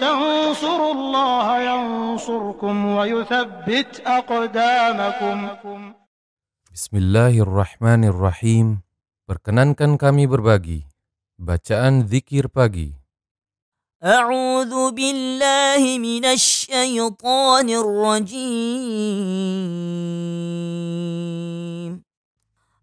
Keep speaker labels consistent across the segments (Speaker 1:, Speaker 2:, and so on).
Speaker 1: تنصروا الله ينصركم ويثبت أقدامكم
Speaker 2: Bismillahirrahmanirrahim. Perkenankan kami berbagi bacaan zikir pagi.
Speaker 3: أعوذ بالله من الشيطان الرجيم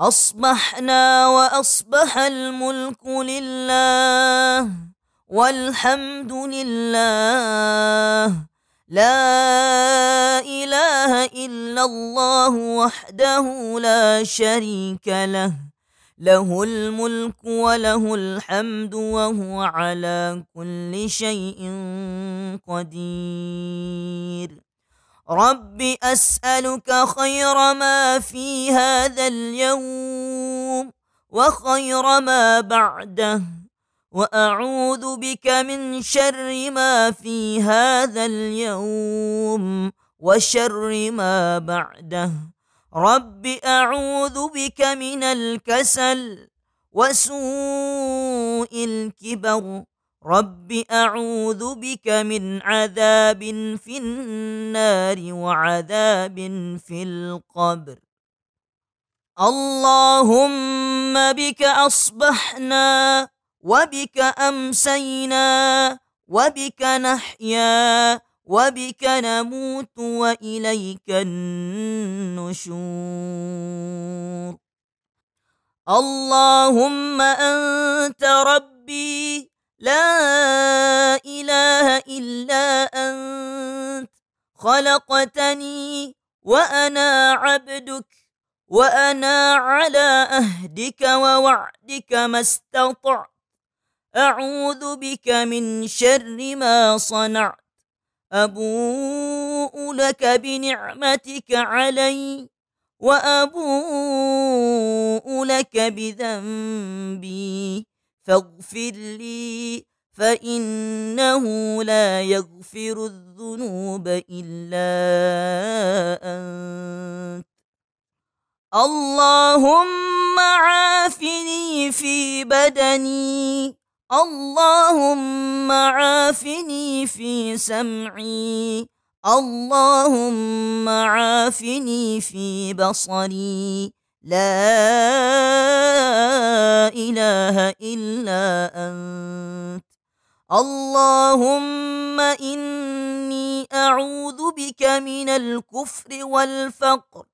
Speaker 3: أصبحنا وأصبح الملك لله والحمد لله. لا إله إلا الله وحده لا شريك له. له الملك وله الحمد وهو على كل شيء قدير. رب أسألك خير ما في هذا اليوم وخير ما بعده وأعوذ بك من شر ما في هذا اليوم وشر ما بعده رب أعوذ بك من الكسل وسوء الكبر رب أعوذ بك من عذاب في النار وعذاب في القبر. اللهم بك أصبحنا وبك أمسينا وبك نحيا وبك نموت وإليك النشور. اللهم أنت ربي لا إله إلا أنت خلقتني وأنا عبدك وأنا على أهدك ووعدك ما استطعت. أعوذ بك من شر ما صنعت. أبوء لك بنعمتك علي وأبوء لك بذنبي. فاغفر لي فإنه لا يغفر الذنوب إلا أنت. اللهم عافني في بدني. اللهم عافني في سمعي. اللهم عافني في بصري. لا إله إلا أنت. اللهم إني أعوذ بك من الكفر والفقر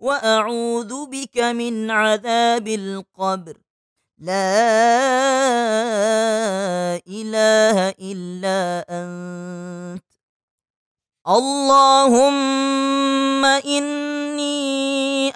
Speaker 3: وأعوذ بك من عذاب القبر. لا إله إلا أنت. اللهم إني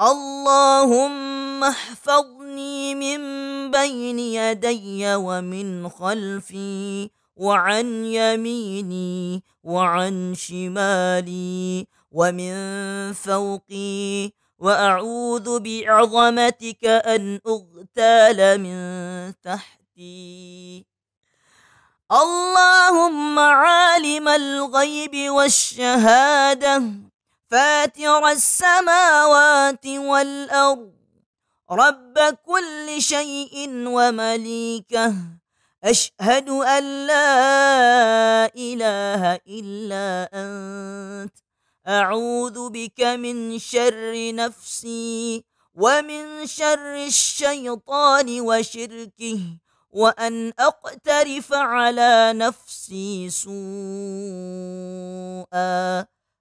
Speaker 3: اللهم احفظني من بين يدي ومن خلفي وعن يميني وعن شمالي ومن فوقي وأعوذ بعظمتك أن أغتال من تحتي. اللهم عالم الغيب والشهادة. فاتر السماوات والأرض. رب كل شيء ومليكه. أشهد أن لا إله إلا أنت. أعوذ بك من شر نفسي ومن شر الشيطان وشركه وأن أقترف على نفسي سوءا.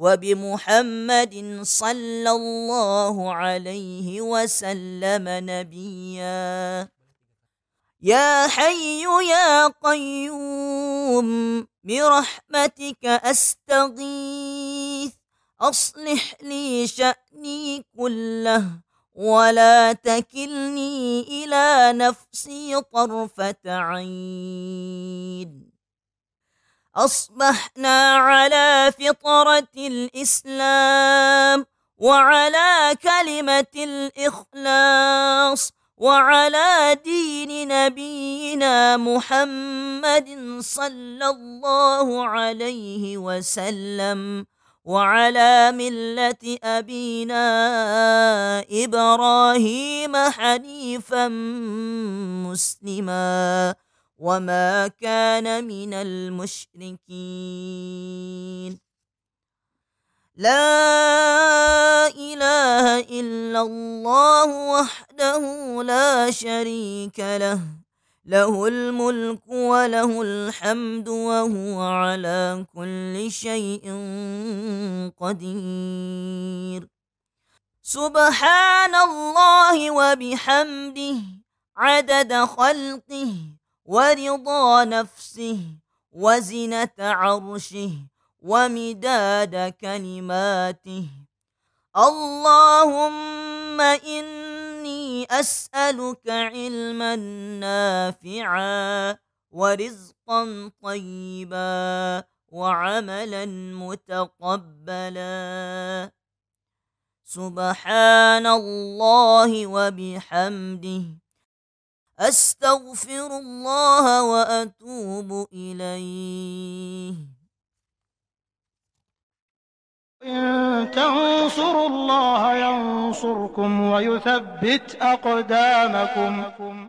Speaker 3: وبمحمد صلى الله عليه وسلم نبيا. يا حي يا قيوم برحمتك أستغيث. أصلح لي شأني كله ولا تكلني إلى نفسي طرفة عين. أصبحنا على فطرة الإسلام وعلى كلمة الإخلاص وعلى دين نبينا محمد صلى الله عليه وسلم وعلى ملة أبينا إبراهيم حنيفا مسلما وما كان من المشركين. لا اله الا الله وحده لا شريك له. له الملك وله الحمد وهو على كل شيء قدير. سبحان الله وبحمده عدد خلقه ورضا نفسه وزنة عرشه ومداد كلماته. اللهم إني أسألك علما نافعا ورزقا طيبا وعملا متقبلا. سبحان الله وبحمده. أستغفر الله وأتوب إليه.
Speaker 1: إن تنصروا الله ينصركم ويثبت أقدامكم.